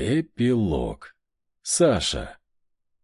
Эпилог. Саша.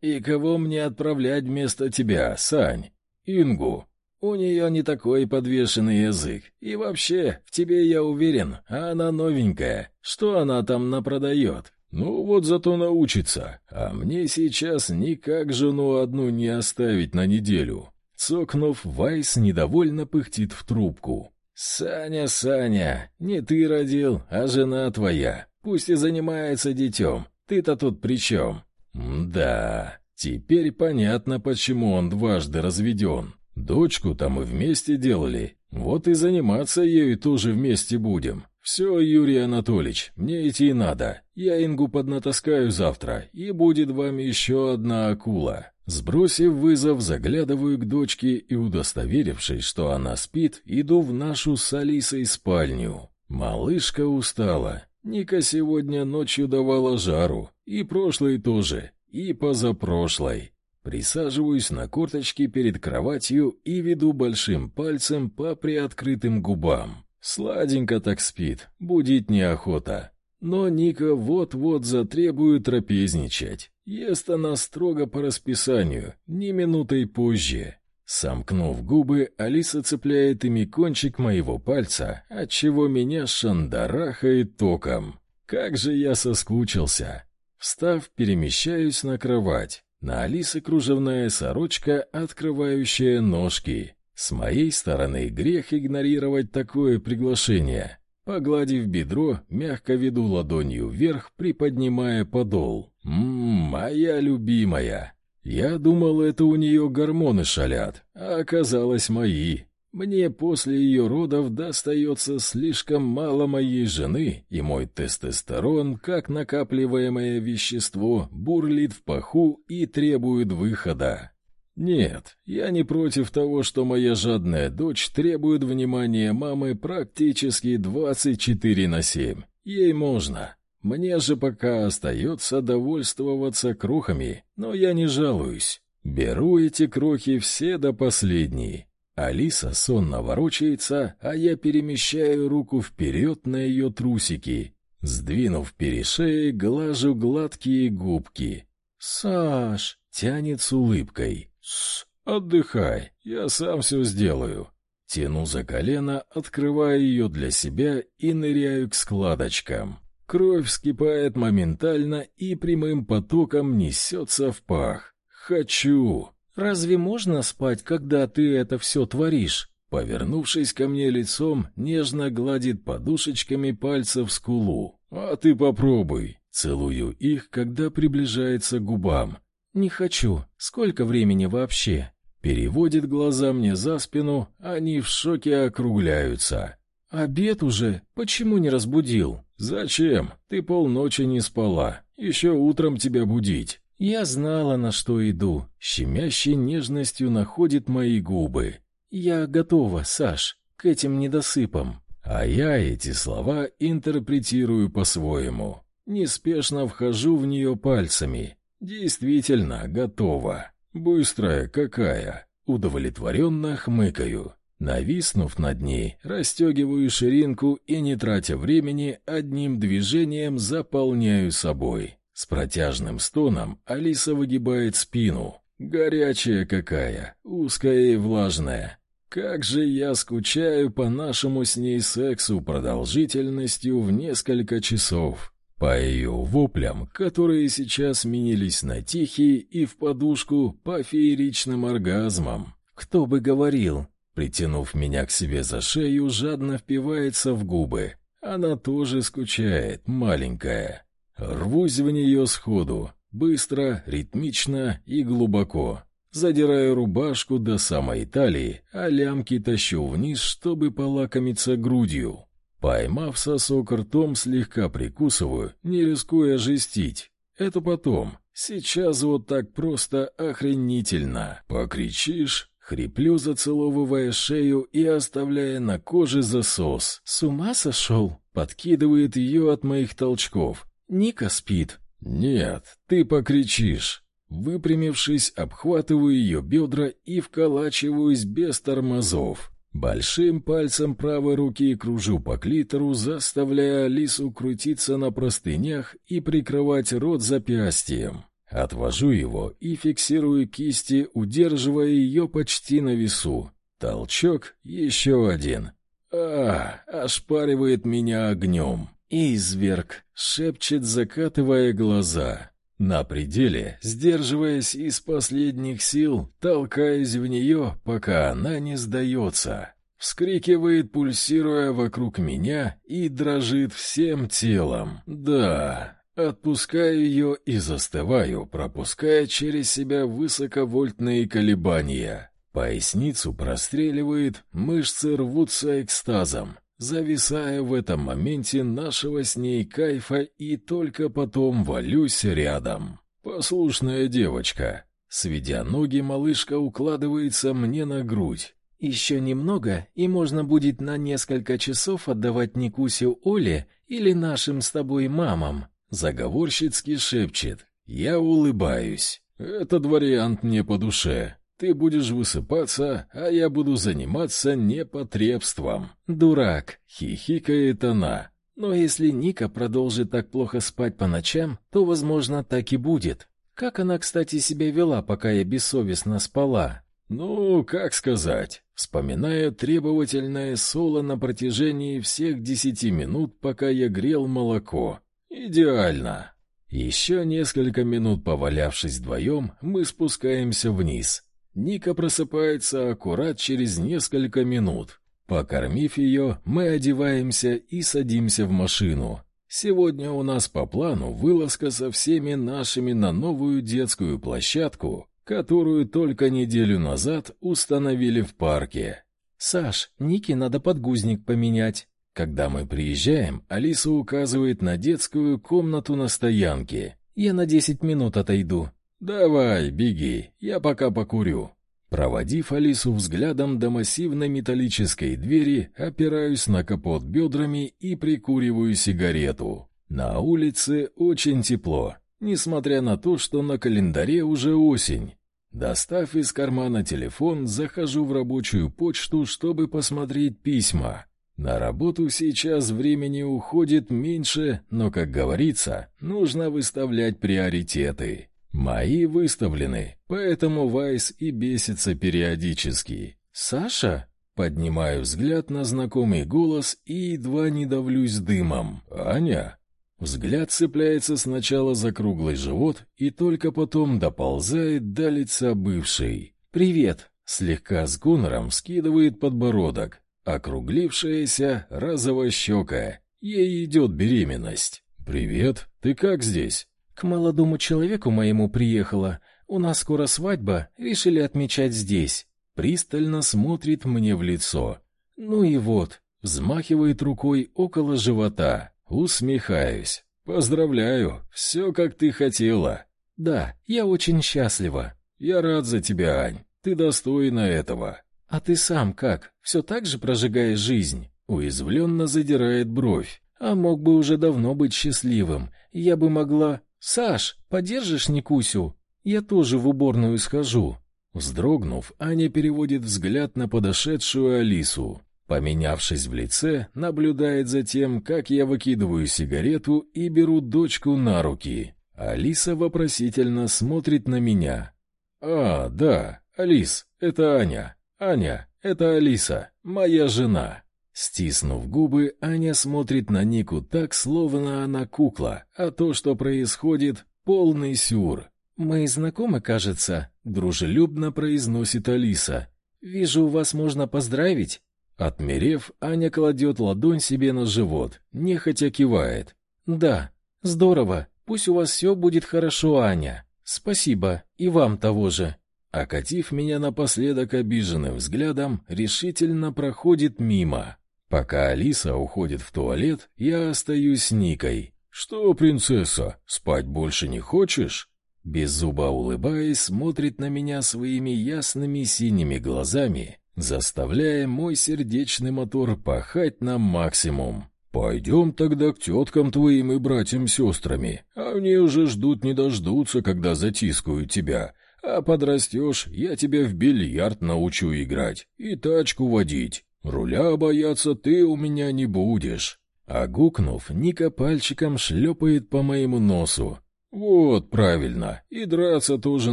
«И кого мне отправлять вместо тебя, Сань? Ингу. У нее не такой подвешенный язык. И вообще, в тебе я уверен, а она новенькая. Что она там напродает? Ну вот зато научится. А мне сейчас никак жену одну не оставить на неделю». Цокнув, Вайс недовольно пыхтит в трубку. «Саня, Саня, не ты родил, а жена твоя. Пусть и занимается детем. Ты-то тут при чем?» «Да, теперь понятно, почему он дважды разведен. Дочку-то мы вместе делали, вот и заниматься ею тоже вместе будем. Все, Юрий Анатольевич, мне идти надо. Я Ингу поднатаскаю завтра, и будет вам еще одна акула». Сбросив вызов, заглядываю к дочке и, удостоверившись, что она спит, иду в нашу с Алисой спальню. Малышка устала. Ника сегодня ночью давала жару, и прошлой тоже, и позапрошлой. Присаживаюсь на корточки перед кроватью и веду большим пальцем по приоткрытым губам. Сладенько так спит, будить неохота. Но Ника вот-вот затребует трапезничать. Ест она строго по расписанию, ни минутой позже. Сомкнув губы, Алиса цепляет ими кончик моего пальца, отчего меня шандарахает током. Как же я соскучился! Встав, перемещаюсь на кровать. На Алисе кружевная сорочка, открывающая ножки. С моей стороны грех игнорировать такое приглашение. Погладив бедро, мягко веду ладонью вверх, приподнимая подол. «Ммм, моя любимая!» Я думал, это у нее гормоны шалят, а оказалось мои. Мне после ее родов достается слишком мало моей жены, и мой тестостерон, как накапливаемое вещество, бурлит в паху и требует выхода. Нет, я не против того, что моя жадная дочь требует внимания мамы практически 24 на 7. Ей можно. Мне же пока остается довольствоваться крохами, но я не жалуюсь. Беру эти крохи все до последней. Алиса сонно ворочается, а я перемещаю руку вперед на ее трусики. Сдвинув перешеи, глажу гладкие губки. «Саш!» — тянет с улыбкой. «С, отдыхай, я сам все сделаю». Тяну за колено, открываю ее для себя и ныряю к складочкам. Кровь вскипает моментально и прямым потоком несется в пах. «Хочу!» «Разве можно спать, когда ты это все творишь?» Повернувшись ко мне лицом, нежно гладит подушечками пальцев скулу. «А ты попробуй!» Целую их, когда приближается к губам. «Не хочу. Сколько времени вообще?» Переводит глаза мне за спину, они в шоке округляются. «Обед уже? Почему не разбудил?» «Зачем? Ты полночи не спала. Еще утром тебя будить». Я знала, на что иду. Щемящей нежностью находит мои губы. «Я готова, Саш, к этим недосыпам». А я эти слова интерпретирую по-своему. Неспешно вхожу в нее пальцами. Действительно, готова. Быстрая какая. Удовлетворенно хмыкаю. Нависнув над ней, расстегиваю ширинку и, не тратя времени, одним движением заполняю собой. С протяжным стоном Алиса выгибает спину. Горячая какая, узкая и влажная. Как же я скучаю по нашему с ней сексу продолжительностью в несколько часов. По ее воплям, которые сейчас сменились на тихие и в подушку по фееричным оргазмам. Кто бы говорил, притянув меня к себе за шею, жадно впивается в губы. Она тоже скучает, маленькая. Рвусь в нее сходу, быстро, ритмично и глубоко. Задираю рубашку до самой талии, а лямки тащу вниз, чтобы полакомиться грудью. Поймав сосок ртом, слегка прикусываю, не рискуя жестить. Это потом. Сейчас вот так просто охренительно. Покричишь, хриплю, зацеловывая шею и оставляя на коже засос. С ума сошел? Подкидывает ее от моих толчков. Ника спит. Нет, ты покричишь. Выпрямившись, обхватываю ее бедра и вколачиваюсь без тормозов. Большим пальцем правой руки кружу по клитору, заставляя Алису крутиться на простынях и прикрывать рот запястьем. Отвожу его и фиксирую кисти, удерживая ее почти на весу. Толчок, еще один. А, ошпаривает меня огнем. «Изверг!» — шепчет, закатывая глаза. На пределе, сдерживаясь из последних сил, толкаясь в нее, пока она не сдается. Вскрикивает, пульсируя вокруг меня, и дрожит всем телом. Да, отпускаю ее и застываю, пропуская через себя высоковольтные колебания. Поясницу простреливает, мышцы рвутся экстазом зависая в этом моменте нашего с ней кайфа и только потом валюсь рядом. Послушная девочка. Сведя ноги, малышка укладывается мне на грудь. Еще немного, и можно будет на несколько часов отдавать Никусю Оле или нашим с тобой мамам. Заговорщицки шепчет. Я улыбаюсь. Этот вариант мне по душе. Ты будешь высыпаться, а я буду заниматься непотребством. Дурак, хихикает она. Но если Ника продолжит так плохо спать по ночам, то, возможно, так и будет. Как она, кстати, себя вела, пока я бессовестно спала? Ну, как сказать, вспоминая требовательное соло на протяжении всех десяти минут, пока я грел молоко. Идеально. Еще несколько минут повалявшись вдвоем, мы спускаемся вниз. Ника просыпается аккурат через несколько минут. Покормив ее, мы одеваемся и садимся в машину. Сегодня у нас по плану вылазка со всеми нашими на новую детскую площадку, которую только неделю назад установили в парке. Саш, Нике надо подгузник поменять. Когда мы приезжаем, Алиса указывает на детскую комнату на стоянке. Я на десять минут отойду. «Давай, беги, я пока покурю». Проводив Алису взглядом до массивной металлической двери, опираюсь на капот бедрами и прикуриваю сигарету. На улице очень тепло, несмотря на то, что на календаре уже осень. Достав из кармана телефон, захожу в рабочую почту, чтобы посмотреть письма. На работу сейчас времени уходит меньше, но, как говорится, нужно выставлять приоритеты. Мои выставлены, поэтому Вайс и бесится периодически. «Саша?» Поднимаю взгляд на знакомый голос и едва не давлюсь дымом. «Аня?» Взгляд цепляется сначала за круглый живот и только потом доползает до лица бывшей. «Привет!» Слегка с гонором скидывает подбородок. Округлившаяся розово-щекая. Ей идет беременность. «Привет! Ты как здесь?» К молодому человеку моему приехала. У нас скоро свадьба, решили отмечать здесь. Пристально смотрит мне в лицо. Ну и вот, взмахивает рукой около живота. Усмехаюсь. Поздравляю, все как ты хотела. Да, я очень счастлива. Я рад за тебя, Ань. Ты достойна этого. А ты сам как? Все так же прожигаешь жизнь? Уязвленно задирает бровь. А мог бы уже давно быть счастливым. Я бы могла... «Саш, подержишь Никусю? Я тоже в уборную схожу». Вздрогнув, Аня переводит взгляд на подошедшую Алису. Поменявшись в лице, наблюдает за тем, как я выкидываю сигарету и беру дочку на руки. Алиса вопросительно смотрит на меня. «А, да, Алис, это Аня. Аня, это Алиса, моя жена». Стиснув губы, Аня смотрит на Нику так, словно она кукла, а то, что происходит, полный сюр. «Мы знакомы, кажется», — дружелюбно произносит Алиса. «Вижу, вас можно поздравить». Отмерев, Аня кладет ладонь себе на живот, нехотя кивает. «Да, здорово. Пусть у вас все будет хорошо, Аня. Спасибо, и вам того же». Окатив меня напоследок обиженным взглядом, решительно проходит мимо. Пока Алиса уходит в туалет, я остаюсь с Никой. «Что, принцесса, спать больше не хочешь?» Беззубо улыбаясь, смотрит на меня своими ясными синими глазами, заставляя мой сердечный мотор пахать на максимум. «Пойдем тогда к теткам твоим и братьям-сестрами. Они уже ждут не дождутся, когда затискают тебя. А подрастешь, я тебя в бильярд научу играть и тачку водить. Руля бояться ты у меня не будешь. А гукнув, Ника пальчиком шлепает по моему носу. Вот, правильно, и драться тоже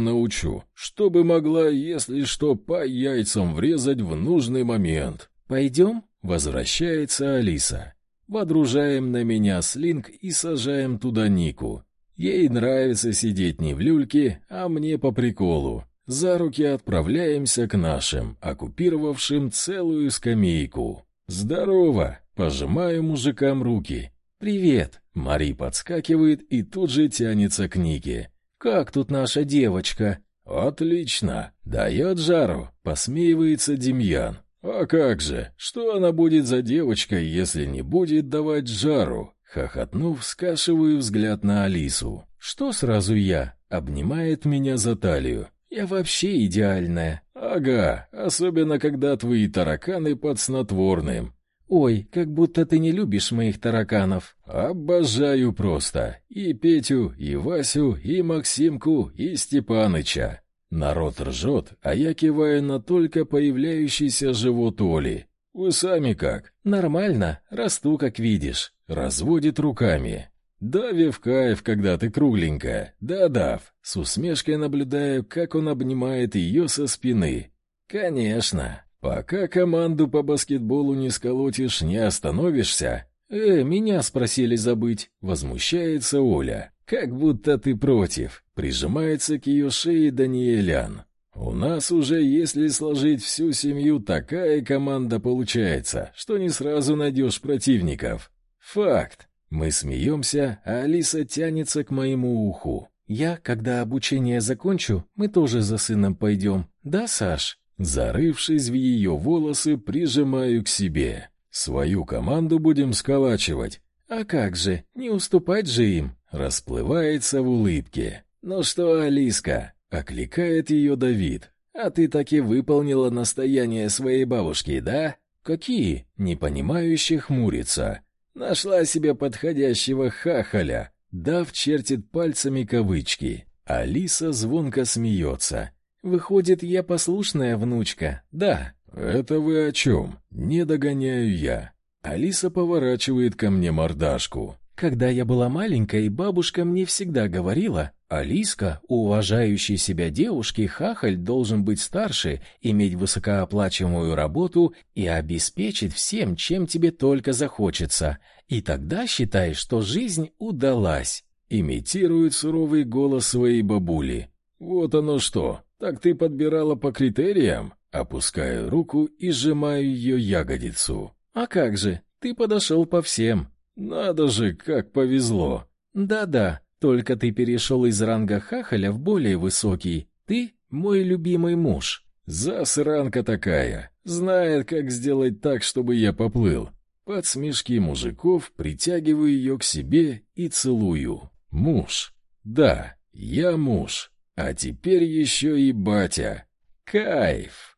научу, чтобы могла, если что, по яйцам врезать в нужный момент. Пойдем? Возвращается Алиса. Водружаем на меня слинг и сажаем туда Нику. Ей нравится сидеть не в люльке, а мне по приколу. За руки отправляемся к нашим, оккупировавшим целую скамейку. «Здорово!» — пожимаю мужикам руки. «Привет!» — Мари подскакивает и тут же тянется к Нике. «Как тут наша девочка?» «Отлично! Дает жару!» — посмеивается Демьян. «А как же? Что она будет за девочка, если не будет давать жару?» Хохотнув, скашиваю взгляд на Алису. «Что сразу я?» — обнимает меня за талию. Я вообще идеальная. Ага, особенно когда твои тараканы под снотворным. Ой, как будто ты не любишь моих тараканов. Обожаю просто. И Петю, и Васю, и Максимку, и Степаныча. Народ ржет, а я киваю на только появляющийся живот Оли. Вы сами как? Нормально, расту, как видишь. Разводит руками. Дави в кайф, когда ты кругленькая. Да, Дав. С усмешкой наблюдаю, как он обнимает ее со спины. Конечно. Пока команду по баскетболу не сколотишь, не остановишься. Э, меня спросили забыть. Возмущается Оля. Как будто ты против. Прижимается к ее шее Даниэлян. У нас уже, если сложить всю семью, такая команда получается, что не сразу найдешь противников. Факт. Мы смеемся, а Алиса тянется к моему уху. «Я, когда обучение закончу, мы тоже за сыном пойдем. Да, Саш?» Зарывшись в ее волосы, прижимаю к себе. «Свою команду будем сколачивать. А как же, не уступать же им?» Расплывается в улыбке. «Ну что, Алиска?» — окликает ее Давид. «А ты таки выполнила настояние своей бабушки, да?» «Какие?» — непонимающе хмурится. Нашла себе подходящего хахаля. Дав чертит пальцами кавычки. Алиса звонко смеется. Выходит, я послушная внучка. Да. Это вы о чем? Не догоняю я. Алиса поворачивает ко мне мордашку. Когда я была маленькой, бабушка мне всегда говорила, «Алиска, у уважающей себя девушки хахаль должен быть старше, иметь высокооплачиваемую работу и обеспечить всем, чем тебе только захочется. И тогда считай, что жизнь удалась». Имитирует суровый голос своей бабули. «Вот оно что, так ты подбирала по критериям?» Опускаю руку и сжимаю ее ягодицу. «А как же, ты подошел по всем». «Надо же, как повезло!» «Да-да, только ты перешел из ранга хахаля в более высокий. Ты мой любимый муж». «Засранка такая! Знает, как сделать так, чтобы я поплыл». Под смешки мужиков притягиваю ее к себе и целую. «Муж. Да, я муж. А теперь еще и батя. Кайф!»